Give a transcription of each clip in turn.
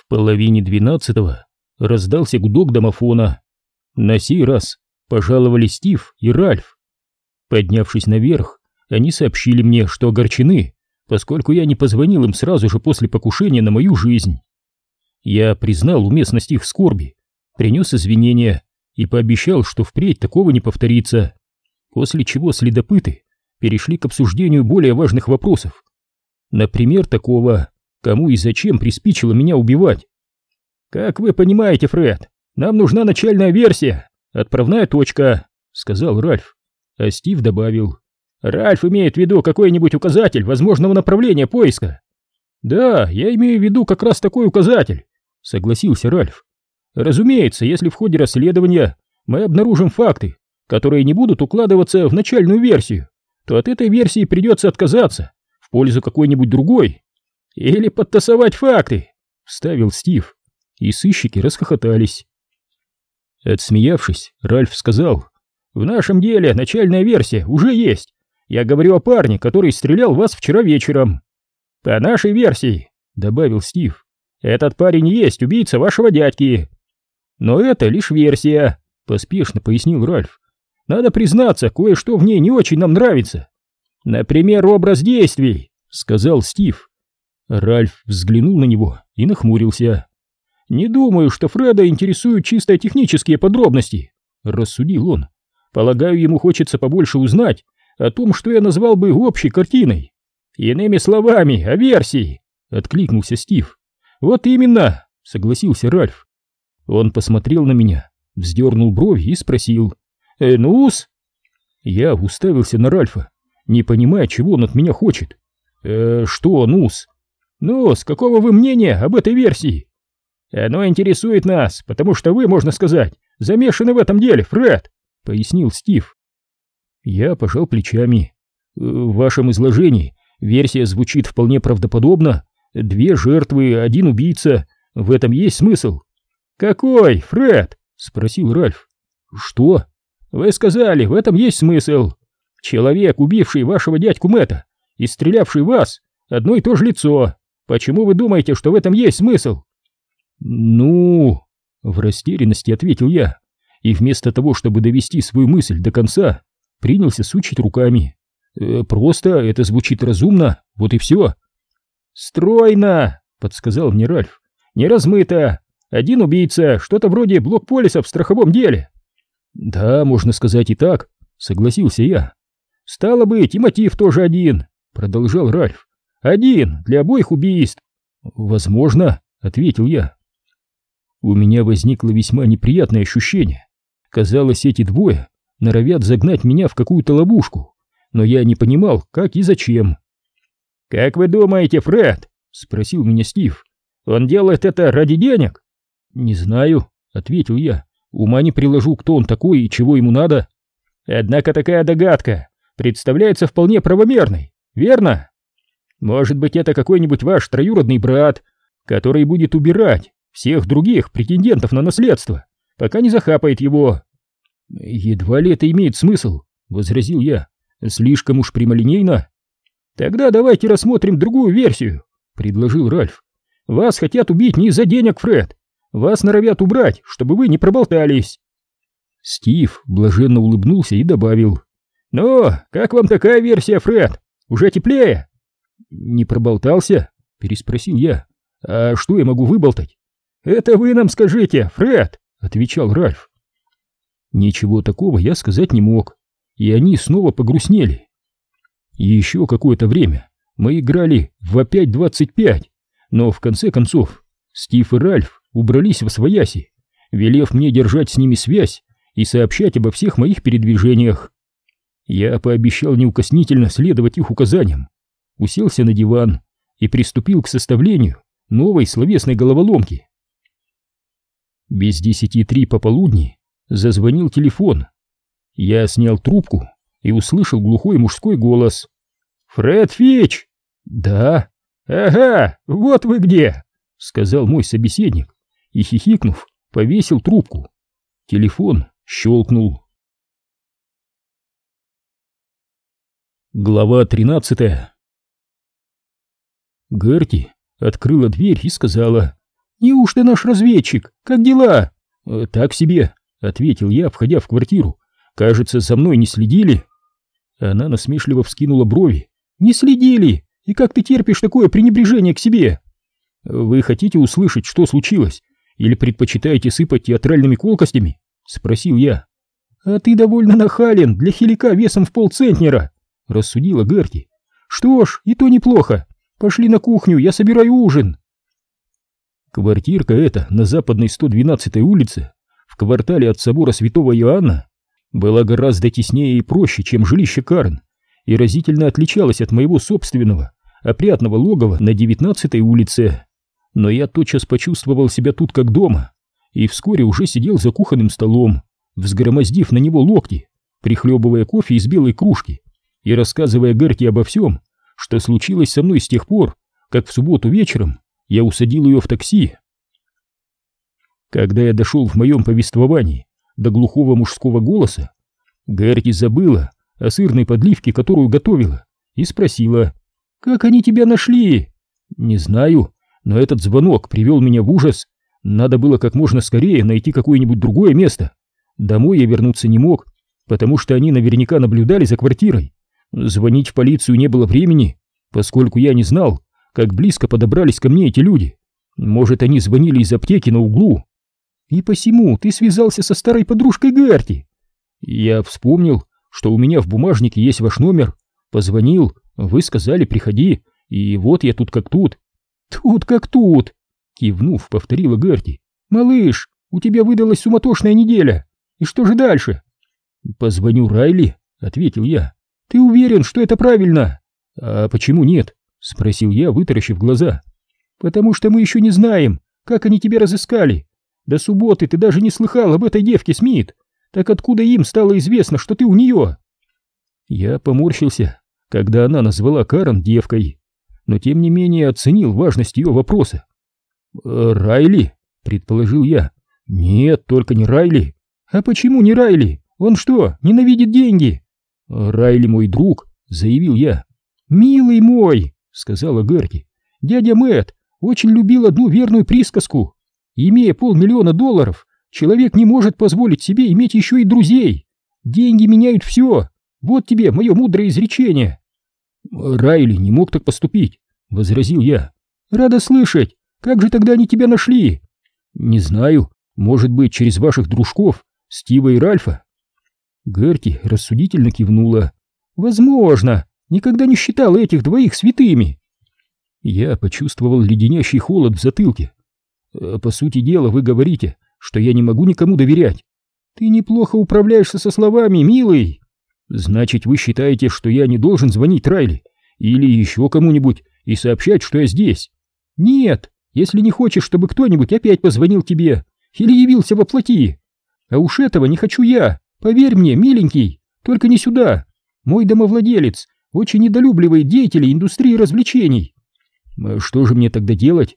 В половине двенадцатого раздался гудок домофона. На сей раз пожаловали Стив и Ральф. Поднявшись наверх, они сообщили мне, что огорчены, поскольку я не позвонил им сразу же после покушения на мою жизнь. Я признал уместность их скорби, принес извинения и пообещал, что впредь такого не повторится, после чего следопыты перешли к обсуждению более важных вопросов. Например, такого, кому и зачем приспичило меня убивать. «Как вы понимаете, Фред, нам нужна начальная версия, отправная точка», — сказал Ральф. А Стив добавил. «Ральф имеет в виду какой-нибудь указатель возможного направления поиска». «Да, я имею в виду как раз такой указатель», — согласился Ральф. «Разумеется, если в ходе расследования мы обнаружим факты, которые не будут укладываться в начальную версию, то от этой версии придется отказаться в пользу какой-нибудь другой. Или подтасовать факты, вставил Стив, и сыщики расхохотались. Отсмеявшись, Ральф сказал, «В нашем деле начальная версия уже есть. Я говорю о парне, который стрелял вас вчера вечером». «По нашей версии», — добавил Стив, «этот парень есть убийца вашего дядьки». «Но это лишь версия», — поспешно пояснил Ральф. Надо признаться, кое-что в ней не очень нам нравится. Например, образ действий, сказал Стив. Ральф взглянул на него и нахмурился. Не думаю, что Фреда интересуют чисто технические подробности, рассудил он. Полагаю, ему хочется побольше узнать о том, что я назвал бы общей картиной. Иными словами, о версии, откликнулся Стив. Вот именно, согласился Ральф. Он посмотрел на меня, вздернул брови и спросил. «Э, ну-с?» Я уставился на Ральфа, не понимая, чего он от меня хочет. «Э, что, ну-с?» «Ну, с какого вы мнения об этой версии?» «Оно интересует нас, потому что вы, можно сказать, замешаны в этом деле, Фред», — пояснил Стив. Я пожал плечами. «Э, «В вашем изложении версия звучит вполне правдоподобно. Две жертвы, один убийца. В этом есть смысл». «Какой, Фред?» — спросил Ральф. «Что?» Вы сказали, в этом есть смысл. Человек, убивший вашего дядьку Мэтта и стрелявший вас, одно и то же лицо. Почему вы думаете, что в этом есть смысл? Ну, в растерянности ответил я, и вместо того, чтобы довести свою мысль до конца, принялся сучить руками. «Э, просто это звучит разумно, вот и все. Стройно, подсказал мне Ральф. Не размыто. Один убийца, что-то вроде блокполиса в страховом деле. Да, можно сказать и так, согласился я. Стало быть, и мотив тоже один, продолжал Ральф. Один для обоих убийств. Возможно, ответил я. У меня возникло весьма неприятное ощущение. Казалось, эти двое норовят загнать меня в какую-то ловушку, но я не понимал, как и зачем. «Как вы думаете, Фред?» — спросил меня Стив. «Он делает это ради денег?» «Не знаю», — ответил я. Ума не приложу, кто он такой и чего ему надо. Однако такая догадка представляется вполне правомерной, верно? Может быть, это какой-нибудь ваш троюродный брат, который будет убирать всех других претендентов на наследство, пока не захапает его. Едва ли это имеет смысл, возразил я. Слишком уж прямолинейно. Тогда давайте рассмотрим другую версию, предложил Ральф. Вас хотят убить не из-за денег, Фред, вас норовят убрать, чтобы вы не проболтались. Стив блаженно улыбнулся и добавил. «Ну, как вам такая версия, Фред? Уже теплее?» «Не проболтался?» — переспросил я. «А что я могу выболтать?» «Это вы нам скажите, Фред!» — отвечал Ральф. Ничего такого я сказать не мог, и они снова погрустнели. Еще какое-то время мы играли в А5-25, но в конце концов Стив и Ральф убрались в свояси, велев мне держать с ними связь и сообщать обо всех моих передвижениях. Я пообещал неукоснительно следовать их указаниям, уселся на диван и приступил к составлению новой словесной головоломки. Без десяти три пополудни зазвонил телефон. Я снял трубку и услышал глухой мужской голос. «Фред Фич!» «Да». «Ага, вот вы где!» — сказал мой собеседник и, хихикнув, повесил трубку. Телефон щелкнул. Глава тринадцатая Герти открыла дверь и сказала «Неужто наш разведчик? Как дела?» «Э, «Так себе», — ответил я, входя в квартиру. «Кажется, за мной не следили». Она насмешливо вскинула брови. «Не следили! И как ты терпишь такое пренебрежение к себе?» «Вы хотите услышать, что случилось? Или предпочитаете сыпать театральными колкостями?» — спросил я. «А ты довольно нахален для хилика весом в полцентнера», — рассудила Герти. «Что ж, и то неплохо. Пошли на кухню, я собираю ужин». Квартирка эта на западной 112-й улице, в квартале от собора Святого Иоанна, была гораздо теснее и проще, чем жилище Карн, и разительно отличалась от моего собственного, опрятного логова на 19-й улице. Но я тотчас почувствовал себя тут как дома, и вскоре уже сидел за кухонным столом, взгромоздив на него локти, прихлебывая кофе из белой кружки и рассказывая Герти обо всем, что случилось со мной с тех пор, как в субботу вечером я усадил ее в такси. Когда я дошел в моем повествовании до глухого мужского голоса, Герти забыла о сырной подливке, которую готовила, и спросила, «Как они тебя нашли?» «Не знаю, но этот звонок привел меня в ужас. Надо было как можно скорее найти какое-нибудь другое место. Домой я вернуться не мог, потому что они наверняка наблюдали за квартирой. Звонить в полицию не было времени, поскольку я не знал, как близко подобрались ко мне эти люди. Может, они звонили из аптеки на углу. И посему ты связался со старой подружкой Герти. Я вспомнил, что у меня в бумажнике есть ваш номер. Позвонил, вы сказали, приходи, и вот я тут как тут. Тут как тут, кивнув, повторила Герти. Малыш, у тебя выдалась суматошная неделя. И что же дальше? Позвоню Райли, ответил я. Ты уверен, что это правильно? А почему нет? — спросил я, вытаращив глаза. «Потому что мы еще не знаем, как они тебя разыскали. До субботы ты даже не слыхал об этой девке Смит. Так откуда им стало известно, что ты у нее?» Я поморщился, когда она назвала Карен девкой, но тем не менее оценил важность ее вопроса. «Э, «Райли?» — предположил я. «Нет, только не Райли». «А почему не Райли? Он что, ненавидит деньги?» «Райли мой друг», — заявил я. «Милый мой!» — сказала Герти. «Дядя Мэтт очень любил одну верную присказку. Имея полмиллиона долларов, человек не может позволить себе иметь еще и друзей. Деньги меняют все. Вот тебе мое мудрое изречение». «Райли не мог так поступить», — возразил я. «Рада слышать. Как же тогда они тебя нашли?» «Не знаю. Может быть, через ваших дружков, Стива и Ральфа?» Герти рассудительно кивнула. «Возможно никогда не считал этих двоих святыми. Я почувствовал леденящий холод в затылке. «Э, по сути дела, вы говорите, что я не могу никому доверять. Ты неплохо управляешься со словами, милый. Значит, вы считаете, что я не должен звонить Райли или еще кому-нибудь и сообщать, что я здесь? Нет, если не хочешь, чтобы кто-нибудь опять позвонил тебе или явился во плоти. А уж этого не хочу я, поверь мне, миленький, только не сюда. Мой домовладелец очень недолюбливает деятелей индустрии развлечений. «А что же мне тогда делать?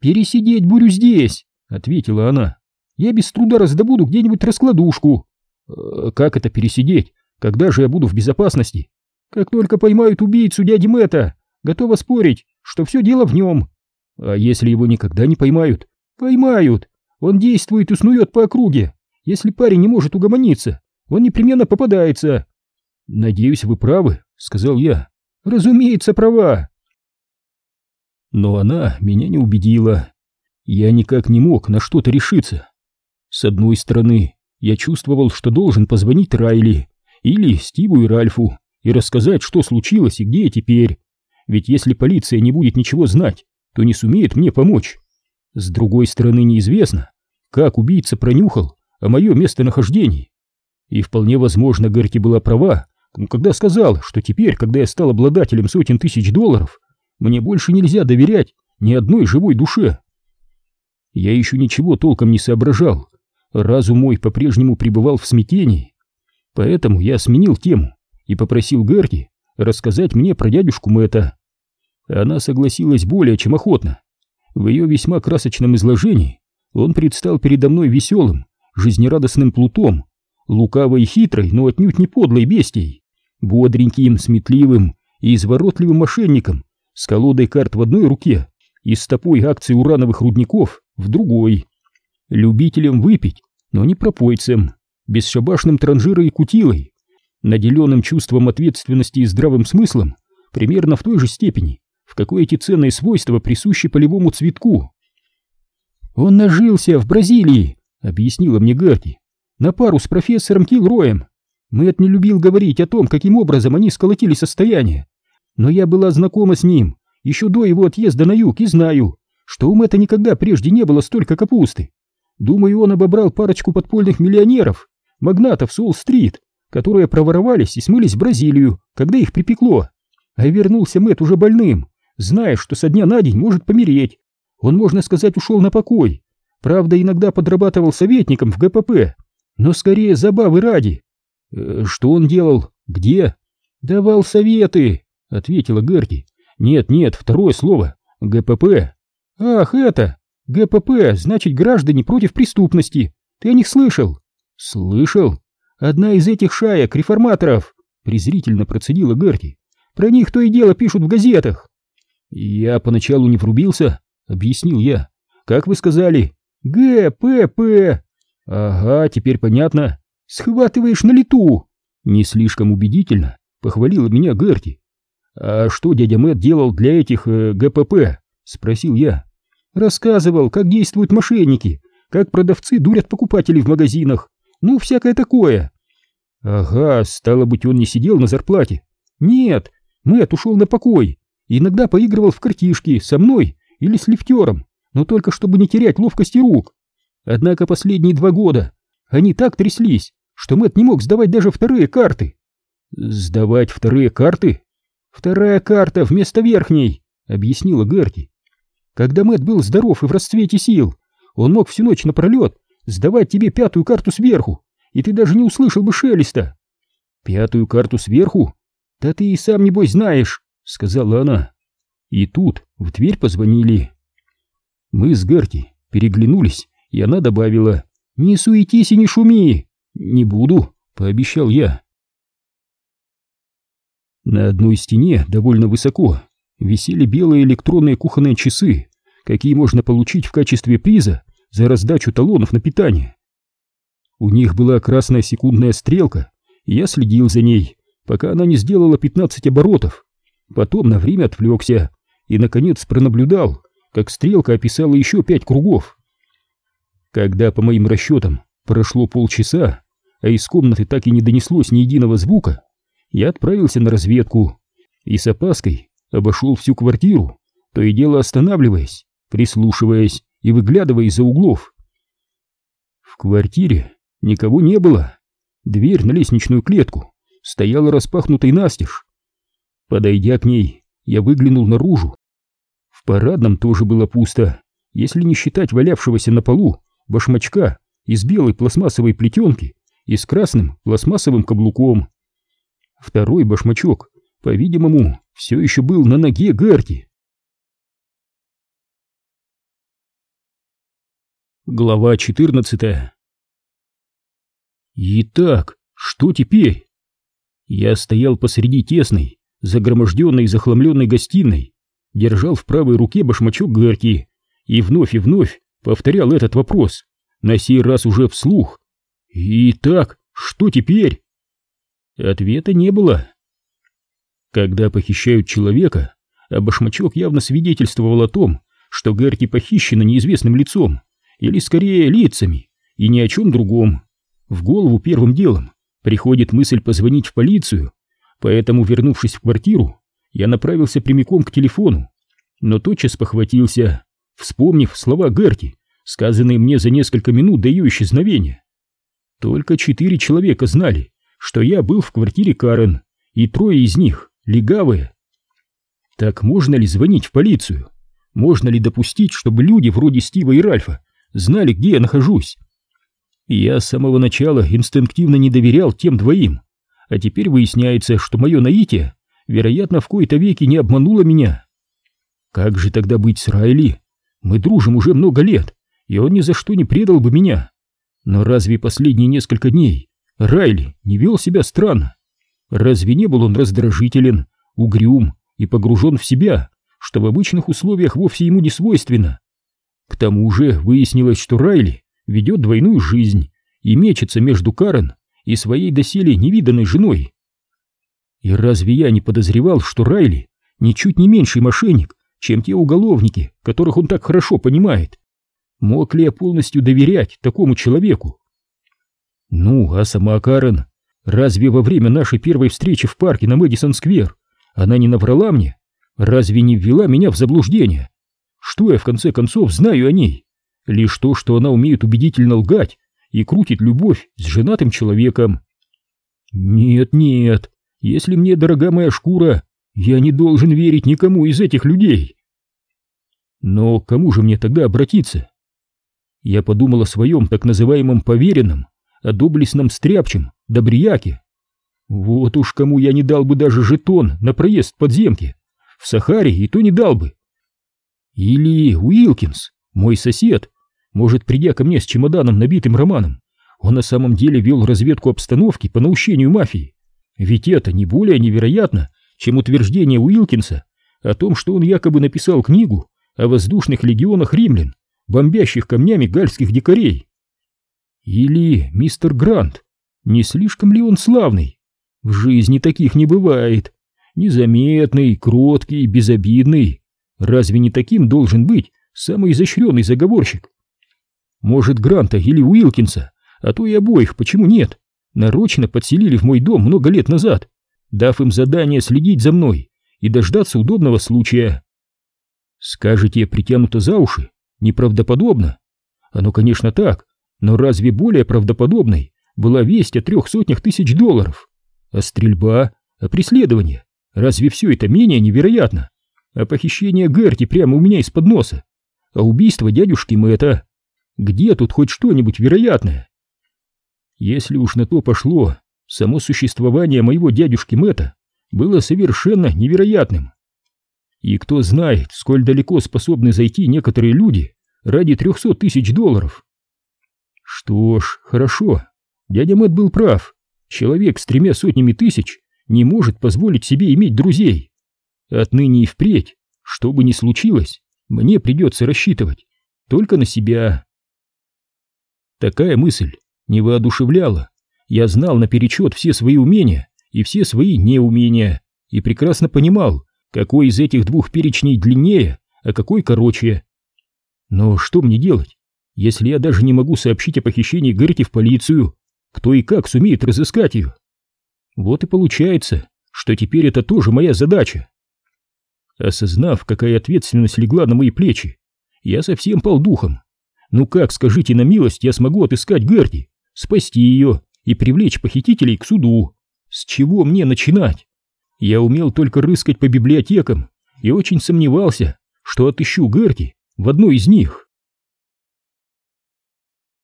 Пересидеть бурю здесь, ответила она. Я без труда раздобуду где-нибудь раскладушку. «А как это пересидеть? Когда же я буду в безопасности? Как только поймают убийцу дяди Мэтта, готова спорить, что все дело в нем. А если его никогда не поймают? Поймают. Он действует и снует по округе. Если парень не может угомониться, он непременно попадается. Надеюсь, вы правы, сказал я. Разумеется, права. Но она меня не убедила. Я никак не мог на что-то решиться. С одной стороны, я чувствовал, что должен позвонить Райли или Стиву и Ральфу и рассказать, что случилось и где я теперь. Ведь если полиция не будет ничего знать, то не сумеет мне помочь. С другой стороны, неизвестно, как убийца пронюхал о моем местонахождении. И вполне возможно, Герти была права, когда сказал, что теперь, когда я стал обладателем сотен тысяч долларов, мне больше нельзя доверять ни одной живой душе. Я еще ничего толком не соображал, разум мой по-прежнему пребывал в смятении, поэтому я сменил тему и попросил Герти рассказать мне про дядюшку Мэтта. Она согласилась более чем охотно. В ее весьма красочном изложении он предстал передо мной веселым, жизнерадостным плутом, лукавой и хитрой, но отнюдь не подлой бестией бодреньким, сметливым и изворотливым мошенником с колодой карт в одной руке и стопой акций урановых рудников в другой. Любителем выпить, но не пропойцем, бесшабашным транжирой и кутилой, наделенным чувством ответственности и здравым смыслом, примерно в той же степени, в какой эти ценные свойства присущи полевому цветку. «Он нажился в Бразилии», — объяснила мне Гарти, — «на пару с профессором Килроем. Мэт не любил говорить о том, каким образом они сколотили состояние, но я была знакома с ним еще до его отъезда на юг и знаю, что у Мэтта никогда прежде не было столько капусты. Думаю, он обобрал парочку подпольных миллионеров, магнатов с Уолл-стрит, которые проворовались и смылись в Бразилию, когда их припекло. А вернулся Мэтт уже больным, зная, что со дня на день может помереть. Он, можно сказать, ушел на покой. Правда, иногда подрабатывал советником в ГПП, но скорее забавы ради. Э, что он делал? Где? Давал советы, ответила Герти. Нет, нет, второе слово. ГПП. Ах, это! ГПП, значит, граждане против преступности. Ты о них слышал? Слышал? Одна из этих шаек, реформаторов, презрительно процедила Герти. Про них то и дело пишут в газетах. Я поначалу не врубился, объяснил я. Как вы сказали? ГПП. Ага, теперь понятно. Схватываешь на лету. Не слишком убедительно, похвалила меня Герти. А что дядя Мэтт делал для этих э, ГПП? Спросил я. Рассказывал, как действуют мошенники, как продавцы дурят покупателей в магазинах, ну, всякое такое. Ага, стало быть, он не сидел на зарплате. Нет, Мэтт ушел на покой, иногда поигрывал в картишки со мной или с лифтером, но только чтобы не терять ловкости рук. Однако последние два года они так тряслись, что Мэтт не мог сдавать даже вторые карты. Сдавать вторые карты? Вторая карта вместо верхней, объяснила Герти. Когда Мэтт был здоров и в расцвете сил, он мог всю ночь напролет сдавать тебе пятую карту сверху, и ты даже не услышал бы шелеста. Пятую карту сверху? Да ты и сам, небось, знаешь, сказала она. И тут в дверь позвонили. Мы с Герти переглянулись, и она добавила, «Не суетись и не шуми!» «Не буду», — пообещал я. На одной стене, довольно высоко, висели белые электронные кухонные часы, какие можно получить в качестве приза за раздачу талонов на питание. У них была красная секундная стрелка, и я следил за ней, пока она не сделала 15 оборотов. Потом на время отвлекся и, наконец, пронаблюдал, как стрелка описала еще пять кругов. Когда, по моим расчетам, прошло полчаса, а из комнаты так и не донеслось ни единого звука, я отправился на разведку и с опаской обошел всю квартиру, то и дело останавливаясь, прислушиваясь и выглядывая из-за углов. В квартире никого не было. Дверь на лестничную клетку стояла распахнутой настежь. Подойдя к ней, я выглянул наружу. В парадном тоже было пусто, если не считать валявшегося на полу башмачка из белой пластмассовой плетенки и с красным пластмассовым каблуком. Второй башмачок, по-видимому, все еще был на ноге Гарти. Глава 14 Итак, что теперь? Я стоял посреди тесной, загроможденной и захламленной гостиной, держал в правой руке башмачок Гарки и вновь и вновь повторял этот вопрос, на сей раз уже вслух. Итак, что теперь? Ответа не было. Когда похищают человека, а башмачок явно свидетельствовал о том, что Герти похищена неизвестным лицом, или скорее лицами, и ни о чем другом. В голову первым делом приходит мысль позвонить в полицию, поэтому, вернувшись в квартиру, я направился прямиком к телефону, но тотчас похватился, вспомнив слова Герти, сказанные мне за несколько минут до ее исчезновения. Только четыре человека знали, что я был в квартире Карен, и трое из них легавые. Так можно ли звонить в полицию? Можно ли допустить, чтобы люди вроде Стива и Ральфа знали, где я нахожусь? Я с самого начала инстинктивно не доверял тем двоим, а теперь выясняется, что мое наитие, вероятно, в кои-то веки не обмануло меня. Как же тогда быть с Райли? Мы дружим уже много лет, и он ни за что не предал бы меня. Но разве последние несколько дней Райли не вел себя странно? Разве не был он раздражителен, угрюм и погружен в себя, что в обычных условиях вовсе ему не свойственно? К тому же выяснилось, что Райли ведет двойную жизнь и мечется между Карен и своей доселе невиданной женой. И разве я не подозревал, что Райли ничуть не меньший мошенник, чем те уголовники, которых он так хорошо понимает? Мог ли я полностью доверять такому человеку? Ну, а сама Карен, разве во время нашей первой встречи в парке на Мэдисон-сквер она не наврала мне? Разве не ввела меня в заблуждение? Что я в конце концов знаю о ней? Лишь то, что она умеет убедительно лгать и крутит любовь с женатым человеком. Нет, нет, если мне дорога моя шкура, я не должен верить никому из этих людей. Но к кому же мне тогда обратиться? Я подумал о своем так называемом поверенном, о доблестном стряпчем, добрияке. Вот уж кому я не дал бы даже жетон на проезд подземки. В Сахаре и то не дал бы. Или Уилкинс, мой сосед, может, придя ко мне с чемоданом, набитым романом, он на самом деле вел разведку обстановки по наущению мафии. Ведь это не более невероятно, чем утверждение Уилкинса о том, что он якобы написал книгу о воздушных легионах римлян, бомбящих камнями гальских дикарей. Или мистер Грант, не слишком ли он славный? В жизни таких не бывает. Незаметный, кроткий, безобидный. Разве не таким должен быть самый изощренный заговорщик? Может, Гранта или Уилкинса, а то и обоих, почему нет? Нарочно подселили в мой дом много лет назад, дав им задание следить за мной и дождаться удобного случая. Скажете, притянуто за уши? Неправдоподобно? Оно, конечно, так, но разве более правдоподобной была весть о трех сотнях тысяч долларов? А стрельба? А преследование? Разве все это менее невероятно? А похищение Герти прямо у меня из-под носа? А убийство дядюшки Мэтта? Где тут хоть что-нибудь вероятное? Если уж на то пошло, само существование моего дядюшки Мэтта было совершенно невероятным. И кто знает, сколь далеко способны зайти некоторые люди ради трехсот тысяч долларов. Что ж, хорошо, дядя Мэтт был прав. Человек с тремя сотнями тысяч не может позволить себе иметь друзей. Отныне и впредь, что бы ни случилось, мне придется рассчитывать только на себя. Такая мысль не воодушевляла. Я знал наперечет все свои умения и все свои неумения, и прекрасно понимал, какой из этих двух перечней длиннее, а какой короче. Но что мне делать, если я даже не могу сообщить о похищении Гэрти в полицию? Кто и как сумеет разыскать ее? Вот и получается, что теперь это тоже моя задача. Осознав, какая ответственность легла на мои плечи, я совсем пал духом ну как, скажите на милость, я смогу отыскать Герди, спасти ее и привлечь похитителей к суду? С чего мне начинать? Я умел только рыскать по библиотекам и очень сомневался, что отыщу Герди в одной из них.